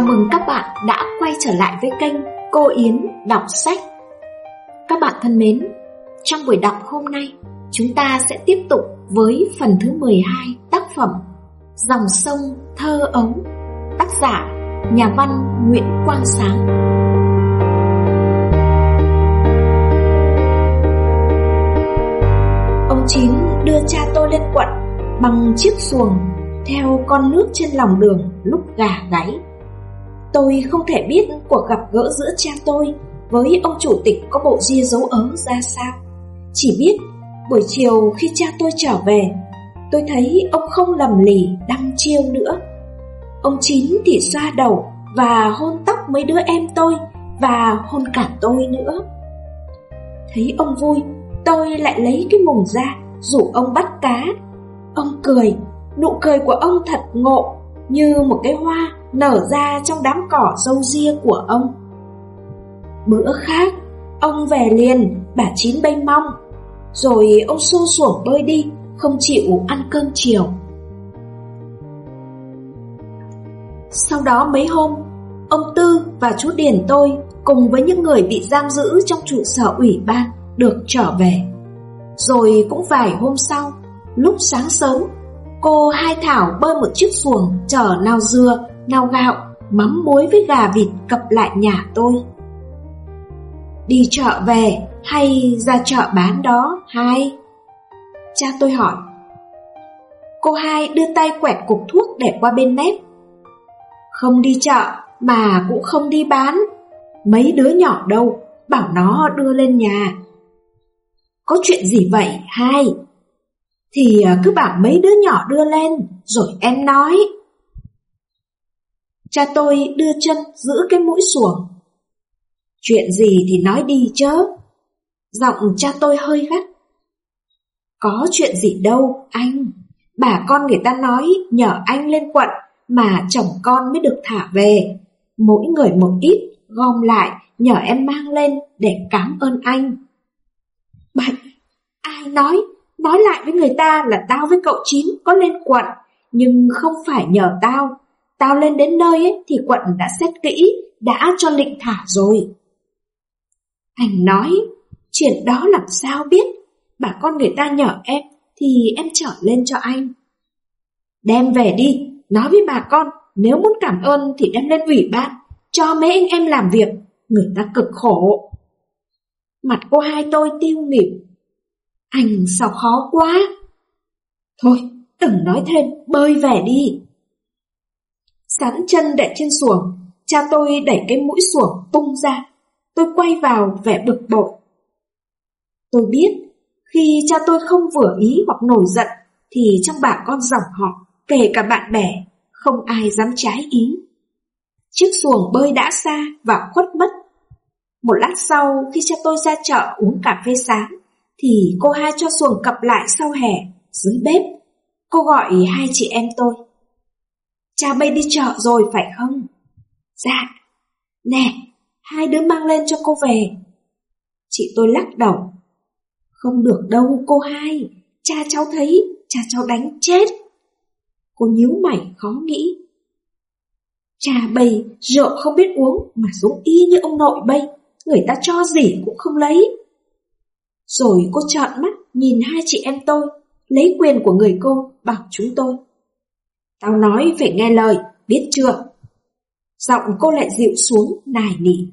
Chào mừng các bạn đã quay trở lại với kênh Cô Yến Đọc Sách Các bạn thân mến, trong buổi đọc hôm nay Chúng ta sẽ tiếp tục với phần thứ 12 tác phẩm Dòng sông thơ ấu Tác giả nhà văn Nguyễn Quang Sáng Ông Chín đưa cha tôi lên quận bằng chiếc xuồng theo con nước trên lòng đường lúc gà gáy. Tôi không thể biết cuộc gặp gỡ giữa cha tôi với ông chủ tịch có bộ ria dấu ớ ra sao. Chỉ biết buổi chiều khi cha tôi trở về, tôi thấy ông không lầm lì đăm chiêu nữa. Ông Chín thì xoa đầu và hôn tóc mấy đứa em tôi và hôn cả tôi nữa. Thấy ông vui, tôi lại lấy cái mùng ra rủ ông bắt cá. Ông cười, nụ cười của ông thật ngộ như một cái hoa nở ra trong đám cỏ râu ria của ông. Bữa khác, ông về liền, bà Chín bay mong, rồi ông xô xuồng bơi đi, không chịu ăn cơm chiều. Sau đó mấy hôm, ông Tư và chú Điền tôi cùng với những người bị giam giữ trong trụ sở ủy ban được trở về. Rồi cũng vài hôm sau, lúc sáng sớm, cô Hai Thảo bơi một chiếc xuồng chở nào dưa, nào gạo, mắm muối với gà vịt cập lại nhà tôi. Đi chợ về hay ra chợ bán đó, Hai? Cha tôi hỏi. Cô Hai đưa tay quẹt cục thuốc để qua bên mép. Không đi chợ mà cũng không đi bán. Mấy đứa nhỏ đâu, bảo nó đưa lên nhà. Có chuyện gì vậy, Hai? Thì à, cứ bảo mấy đứa nhỏ đưa lên, rồi em nói. Cha tôi đưa chân giữ cái mũi xuồng. Chuyện gì thì nói đi chớ. Giọng cha tôi hơi gắt. Có chuyện gì đâu, anh. Bà con người ta nói nhờ anh lên quận mà chồng con mới được thả về. Mỗi người một ít, gom lại, nhờ em mang lên để cảm ơn anh. Bạch, ai nói? Nói lại với người ta là tao với cậu Chín có lên quận, nhưng không phải nhờ tao. Tao lên đến nơi ấy, thì quận đã xét kỹ, đã cho lệnh thả rồi. Anh nói, chuyện đó làm sao biết, bà con người ta nhờ em, thì em trở lên cho anh. Đem về đi, nói với bà con, nếu muốn cảm ơn thì đem lên ủy ban, cho mấy anh em làm việc, người ta cực khổ. Mặt cô hai tôi tiêu nghiệp Anh sao khó quá. Thôi, đừng nói thêm, bơi về đi. Sắn chân để trên xuồng, cha tôi đẩy cái mũi xuồng tung ra. Tôi quay vào vẻ bực bội. Tôi biết, khi cha tôi không vừa ý hoặc nổi giận, thì trong bà con dòng họ, kể cả bạn bè, không ai dám trái ý. Chiếc xuồng bơi đã xa và khuất mất. Một lát sau, khi cha tôi ra chợ uống cà phê sáng, thì cô hai cho xuồng cập lại sau hè, dưới bếp. Cô gọi hai chị em tôi. Cha bay đi chợ rồi phải không? Dạ. Nè, hai đứa mang lên cho cô về. Chị tôi lắc đầu. Không được đâu cô hai, cha cháu thấy, cha cháu đánh chết. Cô nhíu mày khó nghĩ. Cha bầy rượu không biết uống mà giống y như ông nội bầy, người ta cho gì cũng không lấy. Rồi cô trợn mắt nhìn hai chị em tôi, lấy quyền của người cô bảo chúng tôi. Tao nói phải nghe lời, biết chưa? Giọng cô lại dịu xuống, nài nỉ.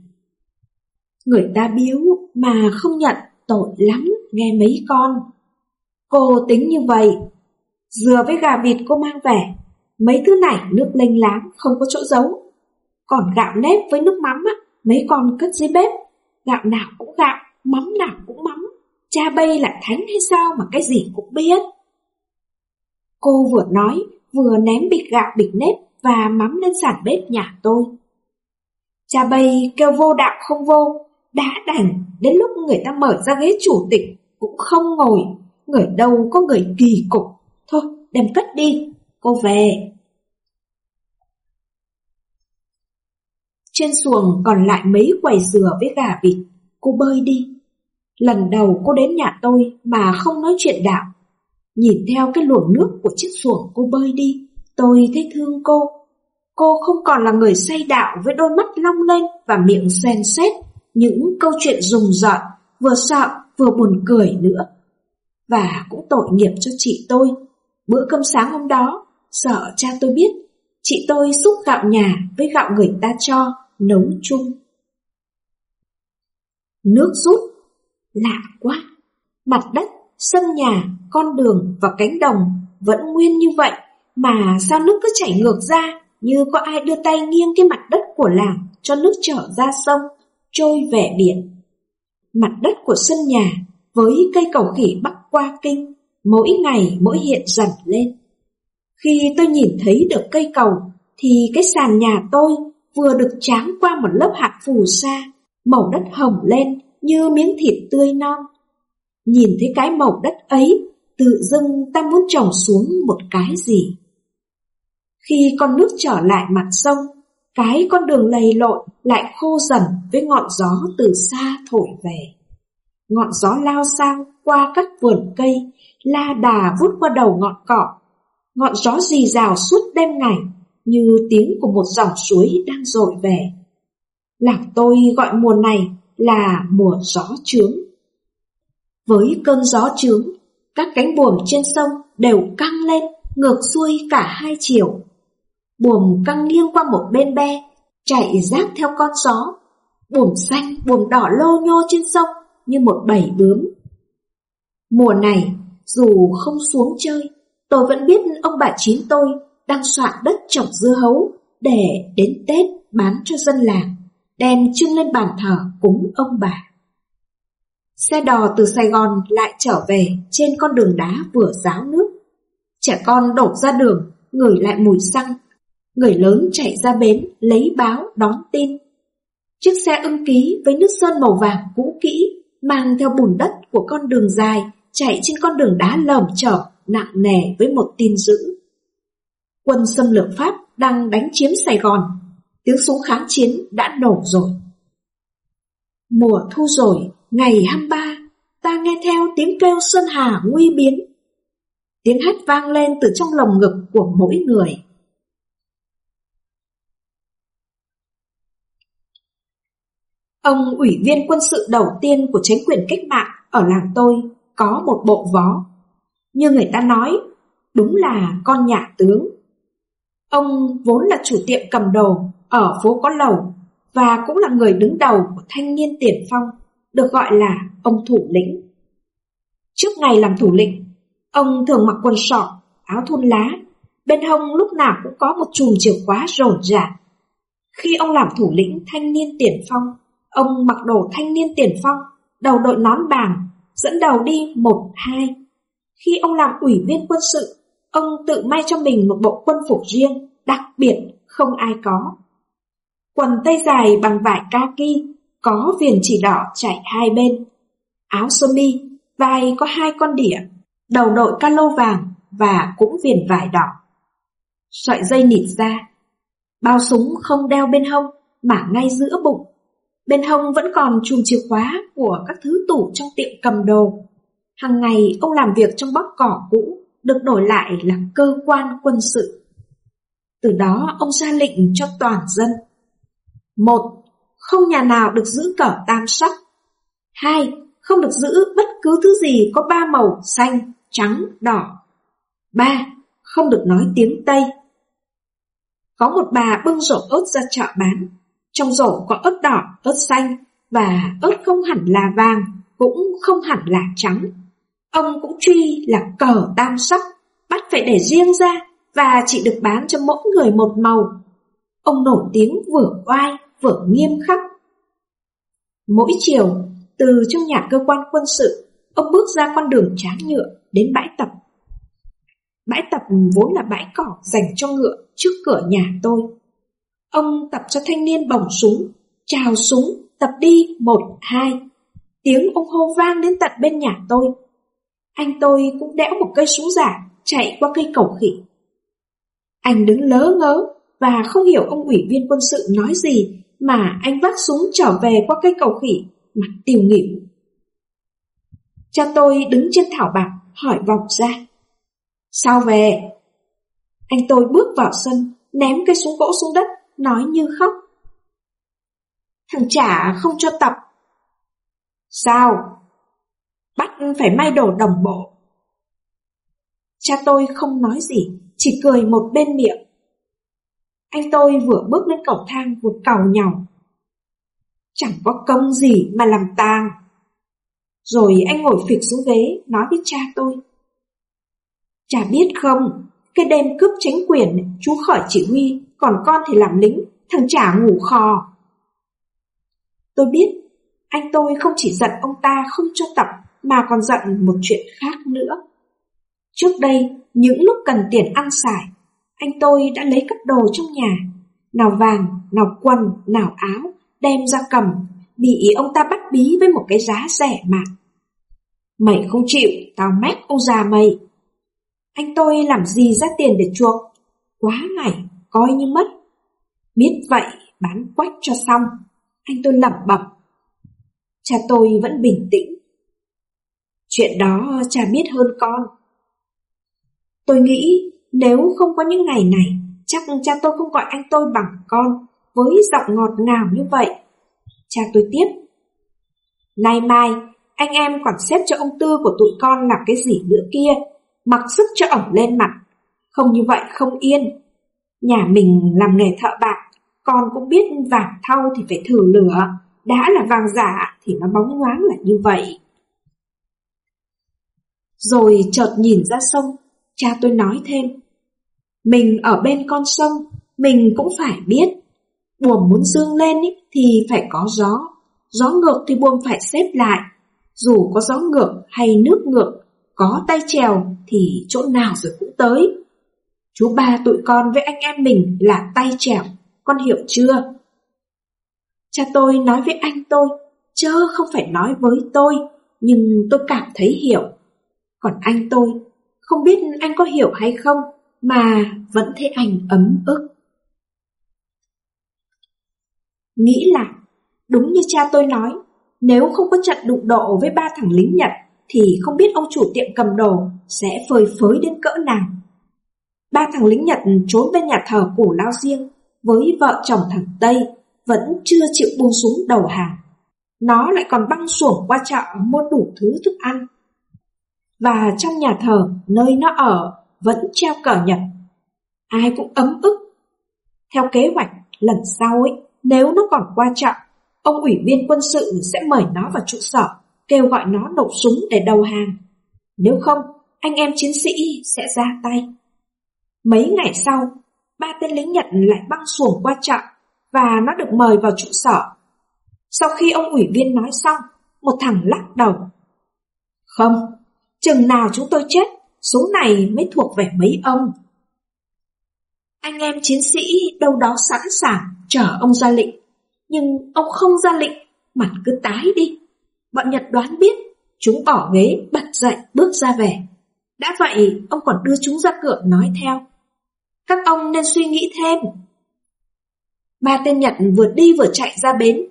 Người ta biếu mà không nhận tội lắm, nghe mấy con. Cô tính như vậy, dừa với gà vịt cô mang về, mấy thứ này nước lênh láng không có chỗ giấu. Còn gạo nếp với nước mắm á, mấy con cất dưới bếp, gạo nào cũng gạo, mắm nào cũng mắm. Cha bay là thánh hay sao mà cái gì cũng biết. Cô vừa nói, vừa ném bịch gạo bịch nếp và mắm lên sàn bếp nhà tôi. Cha bay kêu vô đạo không vô, đã đành, đến lúc người ta mở ra ghế chủ tịch cũng không ngồi, người đâu có người kỳ cục. Thôi, đem cất đi, cô về. Trên xuồng còn lại mấy quầy dừa với gà vịt, cô bơi đi. Lần đầu cô đến nhà tôi mà không nói chuyện đạo. Nhìn theo cái luồng nước của chiếc xuồng cô bơi đi, tôi thấy thương cô. Cô không còn là người say đạo với đôi mắt long lên và miệng xen xét những câu chuyện rùng rợn, vừa sợ vừa buồn cười nữa. Và cũng tội nghiệp cho chị tôi. Bữa cơm sáng hôm đó, sợ cha tôi biết, chị tôi xúc gạo nhà với gạo người ta cho, nấu chung. Nước rút, lạ quá, mặt đất, sân nhà, con đường và cánh đồng vẫn nguyên như vậy, mà sao nước cứ chảy ngược ra như có ai đưa tay nghiêng cái mặt đất của làng cho nước trở ra sông, trôi về biển. Mặt đất của sân nhà với cây cầu khỉ bắc qua kinh, mỗi ngày mỗi hiện dần lên. Khi tôi nhìn thấy được cây cầu, thì cái sàn nhà tôi vừa được tráng qua một lớp hạt phù sa, màu đất hồng lên như miếng thịt tươi non. Nhìn thấy cái màu đất ấy, tự dưng ta muốn trồng xuống một cái gì. Khi con nước trở lại mặt sông, cái con đường lầy lội lại khô dần với ngọn gió từ xa thổi về. Ngọn gió lao sang qua các vườn cây, la đà vút qua đầu ngọn cỏ. Ngọn gió rì rào suốt đêm ngày, như tiếng của một dòng suối đang dội về. Lạc tôi gọi mùa này là mùa gió trướng. Với cơn gió trướng, các cánh buồm trên sông đều căng lên, ngược xuôi cả hai chiều. Buồm căng nghiêng qua một bên be, chạy rác theo con gió. Buồm xanh, buồm đỏ lô nhô trên sông như một bầy bướm. Mùa này, dù không xuống chơi, tôi vẫn biết ông bà chín tôi đang soạn đất trồng dưa hấu để đến Tết bán cho dân làng, đem trưng lên bàn thờ cúng ông bà. Xe đò từ Sài Gòn lại trở về trên con đường đá vừa ráo nước. Trẻ con đổ ra đường, ngửi lại mùi xăng. Người lớn chạy ra bến lấy báo đón tin. Chiếc xe ưng ký với nước sơn màu vàng cũ kỹ mang theo bùn đất của con đường dài chạy trên con đường đá lởm chởm nặng nề với một tin dữ. Quân xâm lược Pháp đang đánh chiếm Sài Gòn, tiếng súng kháng chiến đã nổ rồi. Mùa thu rồi, ngày 23, ta nghe theo tiếng kêu Sơn Hà nguy biến. Tiếng hát vang lên từ trong lồng ngực của mỗi người. Ông ủy viên quân sự đầu tiên của chính quyền cách mạng ở làng tôi có một bộ vó. Như người ta nói, đúng là con nhà tướng. Ông vốn là chủ tiệm cầm đồ ở phố có lầu và cũng là người đứng đầu của thanh niên tiền phong, được gọi là ông thủ lĩnh. Trước ngày làm thủ lĩnh, ông thường mặc quần sọt, áo thun lá, bên hông lúc nào cũng có một chùm chìa khóa rộn rã. Khi ông làm thủ lĩnh thanh niên tiền phong, ông mặc đồ thanh niên tiền phong, đầu đội nón bàng, dẫn đầu đi một hai. Khi ông làm ủy viên quân sự, ông tự may cho mình một bộ quân phục riêng, đặc biệt không ai có. Quần tây dài bằng vải kaki, có viền chỉ đỏ chảy hai bên. Áo sơ mi, vai có hai con đỉa, đầu đội ca lô vàng và cũng viền vải đỏ. Sợi dây nịt ra, bao súng không đeo bên hông mà ngay giữa bụng. Bên hông vẫn còn chùm chìa khóa của các thứ tủ trong tiệm cầm đồ. Hàng ngày ông làm việc trong bóc cỏ cũ, được đổi lại là cơ quan quân sự. Từ đó ông ra lệnh cho toàn dân. Một, không nhà nào được giữ cờ tam sắc. Hai, không được giữ bất cứ thứ gì có ba màu xanh, trắng, đỏ. Ba, không được nói tiếng Tây. Có một bà bưng rổ ớt ra chợ bán. Trong rổ có ớt đỏ, ớt xanh và ớt không hẳn là vàng, cũng không hẳn là trắng. Ông cũng truy là cờ tam sắc, bắt phải để riêng ra và chỉ được bán cho mỗi người một màu. Ông nổi tiếng vừa oai vừa nghiêm khắc. Mỗi chiều, từ trong nhà cơ quan quân sự, ông bước ra con đường tráng nhựa đến bãi tập. Bãi tập vốn là bãi cỏ dành cho ngựa trước cửa nhà tôi. Ông tập cho thanh niên bỏng súng, chào súng, tập đi một, hai. Tiếng ông hô vang đến tận bên nhà tôi. Anh tôi cũng đẽo một cây súng giả, chạy qua cây cầu khỉ. Anh đứng lớ ngớ và không hiểu ông ủy viên quân sự nói gì mà anh vác súng trở về qua cây cầu khỉ, mặt tiêu nghỉu. Cha tôi đứng trên thảo bạc hỏi vọng ra. Sao về? Anh tôi bước vào sân, ném cây súng gỗ xuống đất, nói như khóc. Thằng trả không cho tập. Sao? Bắt phải may đồ đồng bộ. Cha tôi không nói gì, chỉ cười một bên miệng. Anh tôi vừa bước lên cầu thang vừa cầu nhỏ, Chẳng có công gì mà làm tang. Rồi anh ngồi phịch xuống ghế nói với cha tôi. Cha biết không, cái đêm cướp chính quyền chú khỏi chỉ huy, còn con thì làm lính, thằng trả ngủ khò. Tôi biết, anh tôi không chỉ giận ông ta không cho tập mà còn giận một chuyện khác nữa. Trước đây, những lúc cần tiền ăn xài, anh tôi đã lấy cắp đồ trong nhà, nào vàng, nào quần, nào áo, đem ra cầm, bị ông ta bắt bí với một cái giá rẻ mạt. Mày không chịu, tao mét ông già mày. Anh tôi làm gì ra tiền để chuộc? Quá ngày, coi như mất. Biết vậy, bán quách cho xong. Anh tôi lẩm bẩm. Cha tôi vẫn bình tĩnh. Chuyện đó cha biết hơn con. Tôi nghĩ nếu không có những ngày này, chắc cha tôi không gọi anh tôi bằng con, với giọng ngọt ngào như vậy. Cha tôi tiếp. Nay mai, anh em còn xếp cho ông Tư của tụi con làm cái gì nữa kia, mặc sức cho ổng lên mặt. Không như vậy không yên. Nhà mình làm nghề thợ bạc, con cũng biết vàng thau thì phải thử lửa, đã là vàng giả thì nó bóng ngoáng là như vậy. Rồi chợt nhìn ra sông, cha tôi nói thêm. Mình ở bên con sông, mình cũng phải biết. Buồm muốn dương lên ý, thì phải có gió, gió ngược thì buồm phải xếp lại. Dù có gió ngược hay nước ngược, có tay trèo thì chỗ nào rồi cũng tới. Chú ba tụi con với anh em mình là tay trèo, con hiểu chưa? Cha tôi nói với anh tôi, chớ không phải nói với tôi, nhưng tôi cảm thấy hiểu. Còn anh tôi, không biết anh có hiểu hay không, mà vẫn thấy anh ấm ức. Nghĩ lại, đúng như cha tôi nói, nếu không có trận đụng độ với ba thằng lính Nhật, thì không biết ông chủ tiệm cầm đồ sẽ phơi phới đến cỡ nào. Ba thằng lính Nhật trốn bên nhà thờ cổ lao riêng với vợ chồng thằng Tây vẫn chưa chịu buông súng đầu hàng. Nó lại còn băng xuồng qua chợ mua đủ thứ thức ăn. Và trong nhà thờ, nơi nó ở, vẫn treo cờ Nhật. Ai cũng ấm ức. Theo kế hoạch, lần sau ấy, nếu nó còn qua trọng ông ủy viên quân sự sẽ mời nó vào trụ sở, kêu gọi nó nộp súng để đầu hàng. Nếu không, anh em chiến sĩ sẽ ra tay. Mấy ngày sau, ba tên lính Nhật lại băng xuồng qua trạm và nó được mời vào trụ sở. Sau khi ông ủy viên nói xong, một thằng lắc đầu. Không, chừng nào chúng tôi chết, số này mới thuộc về mấy ông. Anh em chiến sĩ đâu đó sẵn sàng chờ ông ra lệnh, nhưng ông không ra lệnh, mặt cứ tái đi. Bọn Nhật đoán biết, chúng bỏ ghế, bật dậy, bước ra về. Đã vậy, ông còn đưa chúng ra cửa nói theo. Các ông nên suy nghĩ thêm. Ba tên Nhật vừa đi vừa chạy ra bến.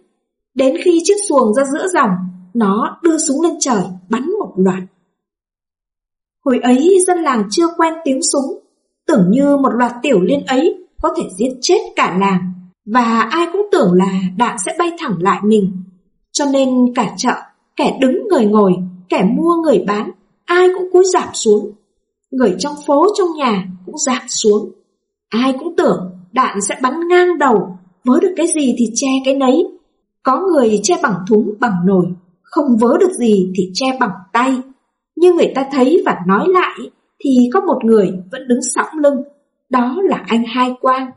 Đến khi chiếc xuồng ra giữa dòng, nó đưa súng lên trời, bắn một loạt. Hồi ấy dân làng chưa quen tiếng súng, tưởng như một loạt tiểu liên ấy có thể giết chết cả làng, và ai cũng tưởng là đạn sẽ bay thẳng lại mình. Cho nên cả chợ, kẻ đứng người ngồi, kẻ mua người bán, ai cũng cúi giảm xuống. Người trong phố trong nhà cũng giảm xuống. Ai cũng tưởng đạn sẽ bắn ngang đầu, vớ được cái gì thì che cái nấy. Có người che bằng thúng bằng nồi, không vớ được gì thì che bằng tay. Như người ta thấy và nói lại thì có một người vẫn đứng sóng lưng, đó là anh Hai Quang.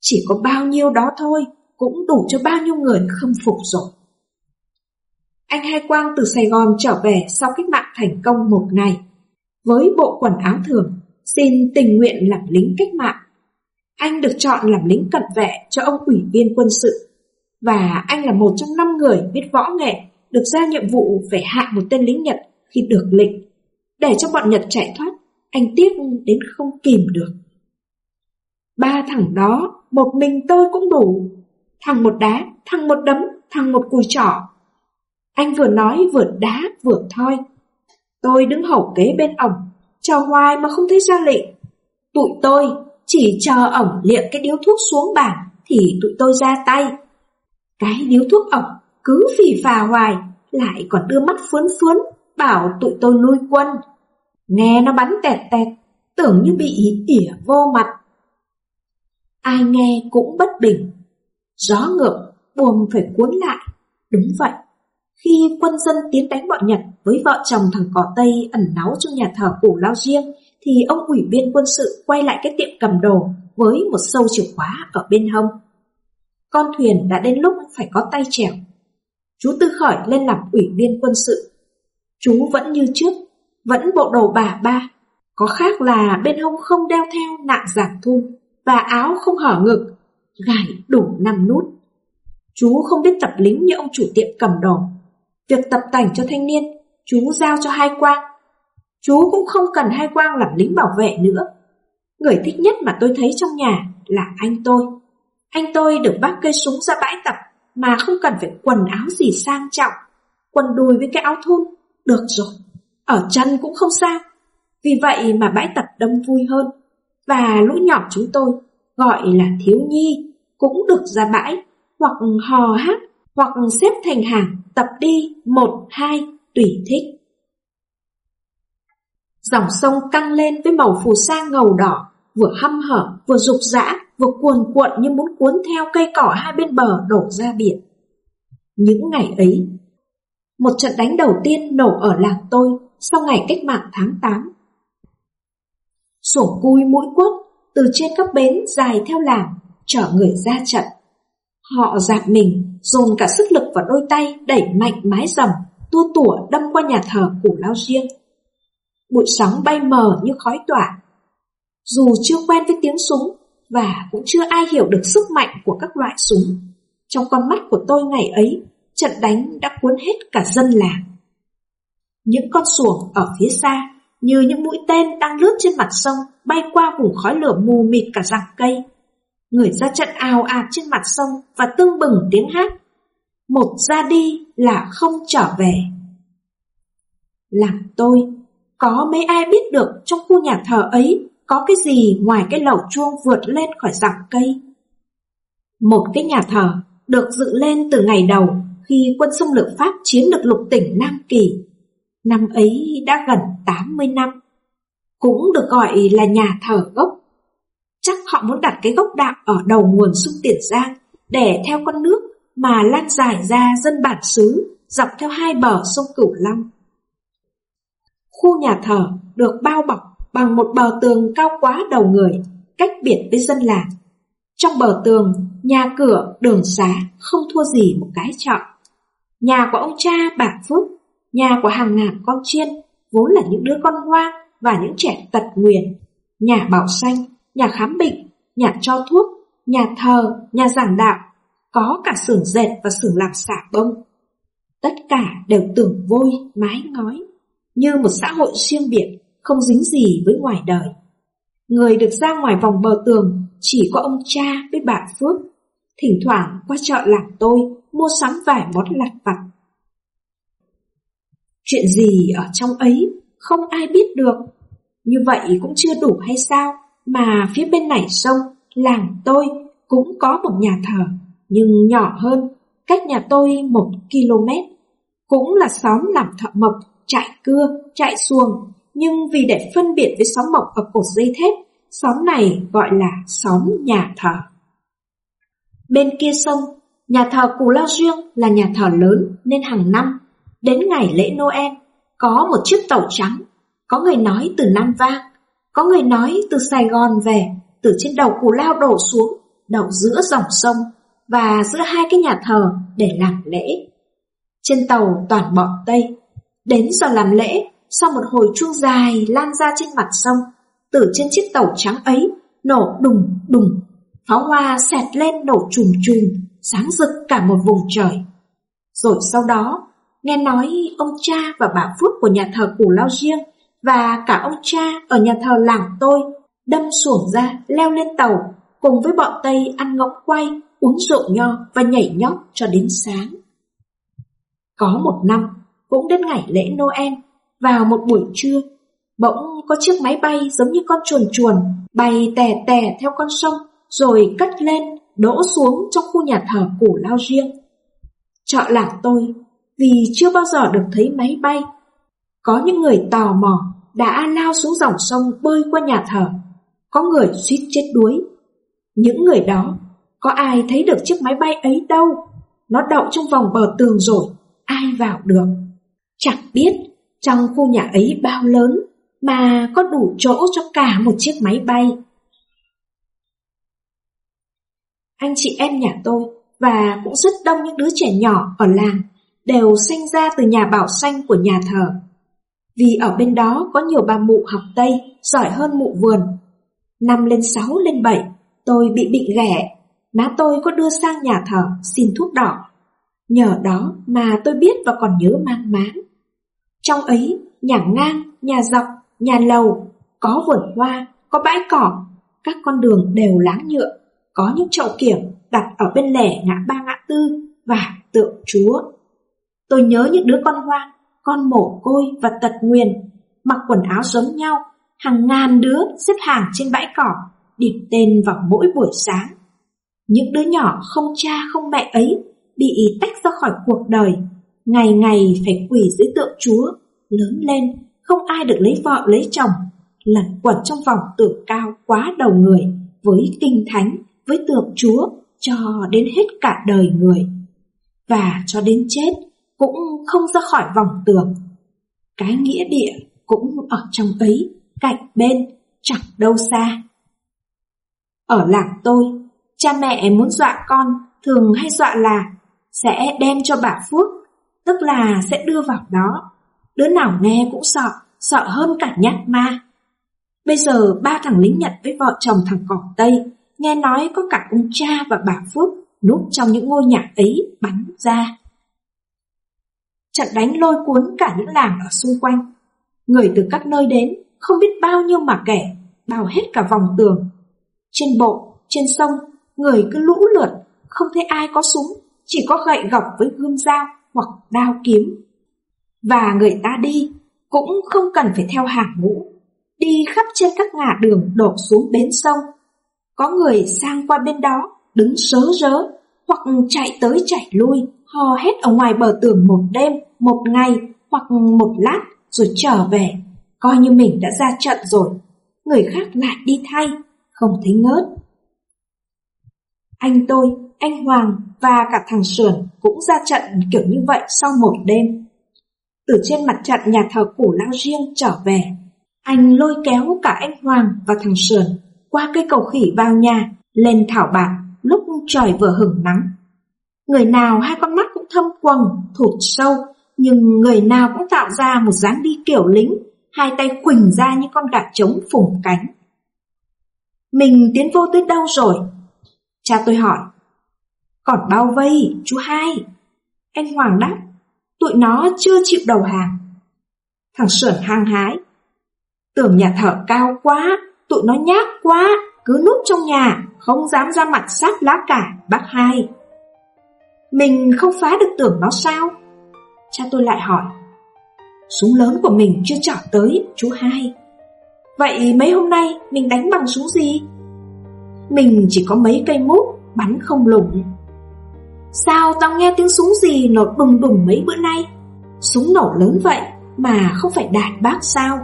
Chỉ có bao nhiêu đó thôi cũng đủ cho bao nhiêu người khâm phục rồi. Anh Hai Quang từ Sài Gòn trở về sau cách mạng thành công một ngày, với bộ quần áo thường, xin tình nguyện làm lính cách mạng. Anh được chọn làm lính cận vệ cho ông ủy viên quân sự, và anh là một trong năm người biết võ nghệ được giao nhiệm vụ phải hạ một tên lính Nhật khi được lệnh. Để cho bọn Nhật chạy thoát, anh tiếc đến không kìm được. Ba thằng đó, một mình tôi cũng đủ. Thằng một đá, thằng một đấm, thằng một cùi trỏ. Anh vừa nói vừa đá vừa thoi. Tôi đứng hậu kế bên ổng, chờ hoài mà không thấy ra lệnh. Tụi tôi, chỉ chờ ổng liệng cái điếu thuốc xuống bàn thì tụi tôi ra tay. Cái điếu thuốc ổng cứ phì phà hoài, lại còn đưa mắt phướn phướn, bảo tụi tôi nuôi quân. Nghe nó bắn tẹt tẹt, tưởng như bị tỉa vô mặt. Ai nghe cũng bất bình. Gió ngược, buồm phải cuốn lại. Đúng vậy, khi quân dân tiến đánh bọn Nhật với vợ chồng thằng cỏ Tây ẩn náu trong nhà thờ cổ lao riêng, thì ông ủy viên quân sự quay lại cái tiệm cầm đồ với một sâu chìa khóa ở bên hông. Con thuyền đã đến lúc phải có tay chèo. Chú Tư Khởi lên làm ủy viên quân sự. Chú vẫn như trước, vẫn bộ đồ bà ba. Có khác là bên hông không đeo theo nạng giản thun và áo không hở ngực, gài đủ năm nút. Chú không biết tập lính như ông chủ tiệm cầm đồ. Việc tập tành cho thanh niên, chú giao cho hai quang. Chú cũng không cần hai quang làm lính bảo vệ nữa. Người thích nhất mà tôi thấy trong nhà là anh tôi. Anh tôi được bác cây súng ra bãi tập mà không cần phải quần áo gì sang trọng. Quần đùi với cái áo thun, được rồi. Ở chân cũng không sao. Vì vậy mà bãi tập đông vui hơn. Và lũ nhỏ chúng tôi, gọi là thiếu nhi, cũng được ra bãi, hoặc hò hát, hoặc xếp thành hàng, tập đi, một, hai, tùy thích. Dòng sông căng lên với màu phù sa ngầu đỏ, vừa hâm hở, vừa rục rã, vừa cuồn cuộn như muốn cuốn theo cây cỏ hai bên bờ đổ ra biển. Những ngày ấy, một trận đánh đầu tiên nổ ở làng tôi sau ngày cách mạng tháng 8. Sổ cui mũi quất từ trên các bến dài theo làng, chở người ra trận. Họ dạt mình, dồn cả sức lực vào đôi tay đẩy mạnh mái rầm, tua tủa đâm qua nhà thờ củ lao riêng. Bụi sóng bay mờ như khói tỏa. Dù chưa quen với tiếng súng và cũng chưa ai hiểu được sức mạnh của các loại súng, trong con mắt của tôi ngày ấy, trận đánh đã cuốn hết cả dân làng. Những con xuồng ở phía xa như những mũi tên đang lướt trên mặt sông bay qua vùng khói lửa mù mịt cả rặng cây. Người ra trận ào ạt trên mặt sông và tưng bừng tiếng hát. Một ra đi là không trở về. Làm tôi, có mấy ai biết được trong khu nhà thờ ấy có cái gì ngoài cái lẩu chuông vượt lên khỏi rặng cây. Một cái nhà thờ được dựng lên từ ngày đầu khi quân xâm lược Pháp chiếm được lục tỉnh Nam Kỳ. Năm ấy đã gần 80 năm. Cũng được gọi là nhà thờ gốc. Chắc họ muốn đặt cái gốc đạo ở đầu nguồn sông Tiền Giang để theo con nước mà lan dài ra dân bản xứ dọc theo hai bờ sông Cửu Long. Khu nhà thờ được bao bọc bằng một bờ tường cao quá đầu người, cách biệt với dân làng. Trong bờ tường, nhà cửa, đường xá không thua gì một cái chợ. Nhà của ông cha bà Phước, nhà của hàng ngàn con chiên, vốn là những đứa con hoang và những trẻ tật nguyền. Nhà bảo xanh, nhà khám bệnh, nhà cho thuốc, nhà thờ, nhà giảng đạo, có cả xưởng dệt và xưởng làm xả bông. Tất cả đều tưởng vôi, mái ngói, như một xã hội riêng biệt, không dính gì với ngoài đời. Người được ra ngoài vòng bờ tường chỉ có ông cha với bà Phước, thỉnh thoảng qua chợ làng tôi mua sắm vài món lặt vặt. Chuyện gì ở trong ấy không ai biết được, như vậy cũng chưa đủ hay sao mà phía bên này sông, làng tôi cũng có một nhà thờ, nhưng nhỏ hơn, cách nhà tôi một km. Cũng là xóm làm thợ mộc, chạy cưa, chạy xuồng, nhưng vì để phân biệt với xóm mộc ở cột dây thép, xóm này gọi là xóm nhà thờ. Bên kia sông, nhà thờ Cù Lao Riêng là nhà thờ lớn nên hàng năm, đến ngày lễ Noel, có một chiếc tàu trắng, có người nói từ Nam Vang, có người nói từ Sài Gòn về, từ trên đầu Cù Lao đổ xuống, đậu giữa dòng sông và giữa hai cái nhà thờ để làm lễ. Trên tàu toàn bọn Tây, đến giờ làm lễ, sau một hồi chuông dài lan ra trên mặt sông, từ trên chiếc tàu trắng ấy nổ đùng đùng, pháo hoa xẹt lên nổ trùm trùm, sáng rực cả một vùng trời. Rồi sau đó, nghe nói ông cha và bà Phước của nhà thờ Củ Lao Riêng và cả ông cha ở nhà thờ làng tôi đâm xuồng ra leo lên tàu cùng với bọn Tây ăn ngỗng quay, uống rượu nho và nhảy nhót cho đến sáng. Có một năm, cũng đến ngày lễ Noel, vào một buổi trưa, bỗng có chiếc máy bay giống như con chuồn chuồn, bay tè tè theo con sông, rồi cất lên, đỗ xuống trong khu nhà thờ cổ lao riêng. Trọ lạc tôi, vì chưa bao giờ được thấy máy bay. Có những người tò mò đã lao xuống dòng sông bơi qua nhà thờ, có người suýt chết đuối. Những người đó, có ai thấy được chiếc máy bay ấy đâu, nó đậu trong vòng bờ tường rồi, ai vào được. Chẳng biết trong khu nhà ấy bao lớn mà có đủ chỗ cho cả một chiếc máy bay. Anh chị em nhà tôi và cũng rất đông những đứa trẻ nhỏ ở làng đều sinh ra từ nhà bảo xanh của nhà thờ. Vì ở bên đó có nhiều bà mụ học Tây giỏi hơn mụ vườn. Năm lên sáu lên bảy, tôi bị bệnh ghẻ, má tôi có đưa sang nhà thờ xin thuốc đỏ. Nhờ đó mà tôi biết và còn nhớ mang máng. Trong ấy, nhà ngang, nhà dọc, nhà lầu, có vườn hoa, có bãi cỏ, các con đường đều láng nhựa, có những chậu kiểng đặt ở bên lẻ ngã ba ngã tư và tượng chúa. Tôi nhớ những đứa con hoang, con mổ côi và tật nguyền, mặc quần áo giống nhau, hàng ngàn đứa xếp hàng trên bãi cỏ, điệp tên vào mỗi buổi sáng. Những đứa nhỏ không cha không mẹ ấy bị tách ra khỏi cuộc đời, ngày ngày phải quỳ dưới tượng chúa, lớn lên, không ai được lấy vợ lấy chồng, lẩn quẩn trong vòng tượng cao quá đầu người, với kinh thánh, với tượng chúa, cho đến hết cả đời người. Và cho đến chết, cũng không ra khỏi vòng tường. Cái nghĩa địa cũng ở trong ấy, cạnh bên, chẳng đâu xa. Ở làng tôi, cha mẹ muốn dọa con thường hay dọa là sẽ đem cho bà Phước, tức là sẽ đưa vào đó. Đứa nào nghe cũng sợ, sợ hơn cả nhát ma. Bây giờ ba thằng lính Nhật với vợ chồng thằng cỏ Tây, nghe nói có cả ông cha và bà Phước núp trong những ngôi nhà ấy bắn ra. Trận đánh lôi cuốn cả những làng ở xung quanh. Người từ các nơi đến, không biết bao nhiêu mà kể, bao hết cả vòng tường. Trên bộ, trên sông, người cứ lũ lượt, không thấy ai có súng, chỉ có gậy gọc với gươm dao hoặc đao kiếm. Và người ta đi cũng không cần phải theo hàng ngũ, đi khắp trên các ngã đường đổ xuống bến sông. Có người sang qua bên đó, đứng sớ rớ, hoặc chạy tới chạy lui, hò hét ở ngoài bờ tường một đêm, một ngày hoặc một lát rồi trở về, coi như mình đã ra trận rồi. Người khác lại đi thay, không thấy ngớt. Anh tôi, anh Hoàng và cả thằng Sườn cũng ra trận kiểu như vậy sau một đêm. Từ trên mặt trận nhà thờ cổ lao riêng trở về, anh lôi kéo cả anh Hoàng và thằng Sườn qua cây cầu khỉ vào nhà, lên thảo bạc lúc trời vừa hửng nắng. Người nào hai con mắt cũng thâm quầng, thụt sâu, nhưng người nào cũng tạo ra một dáng đi kiểu lính, hai tay quỳnh ra như con gạt trống phủng cánh. Mình tiến vô tới đâu rồi? Cha tôi hỏi. Còn bao vây, chú hai. Anh Hoàng đáp, tụi nó chưa chịu đầu hàng. Thằng Sởn hăng hái. Tưởng nhà thợ cao quá, tụi nó nhát quá, cứ núp trong nhà, không dám ra mặt sát lá cả, bác hai. Mình không phá được tưởng nó sao? Cha tôi lại hỏi. Súng lớn của mình chưa chọn tới, chú hai. Vậy mấy hôm nay mình đánh bằng súng gì? Mình chỉ có mấy cây mút, bắn không lủng. Sao tao nghe tiếng súng gì nổ đùng đùng mấy bữa nay? Súng nổ lớn vậy mà không phải đại bác sao?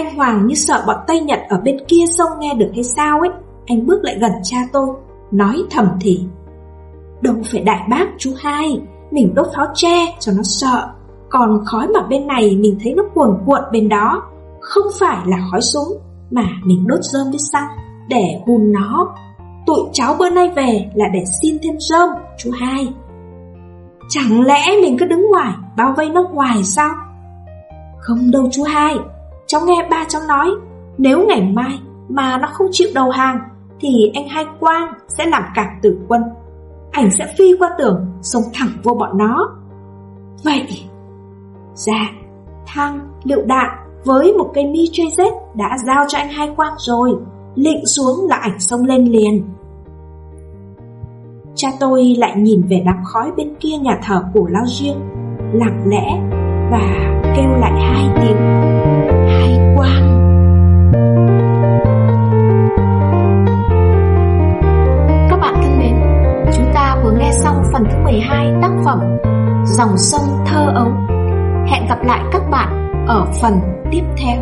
Anh Hoàng như sợ bọn Tây Nhật ở bên kia sông nghe được hay sao ấy. Anh bước lại gần cha tôi, nói thầm thì. Đâu phải đại bác chú hai, mình đốt pháo tre cho nó sợ. Còn khói mà bên này mình thấy nó cuồn cuộn bên đó, không phải là khói súng, mà mình đốt rơm với xăng để hùn nó. Tụi cháu bữa nay về là để xin thêm rơm, chú hai. Chẳng lẽ mình cứ đứng ngoài, bao vây nó hoài sao? Không đâu chú hai, cháu nghe ba cháu nói, nếu ngày mai mà nó không chịu đầu hàng, thì anh hai Quang sẽ làm cặc tử quân. Ảnh sẽ phi qua tường, xông thẳng vô bọn nó. Vậy, ra, thang, lựu đạn với một cây mi Z đã giao cho anh hai Quang rồi. Lịnh xuống là ảnh xông lên liền. Cha tôi lại nhìn về đám khói bên kia nhà thờ của lao riêng, lặng lẽ và kêu lại hai tiếng. Dòng sông thơ ấu. Hẹn gặp lại các bạn ở phần tiếp theo.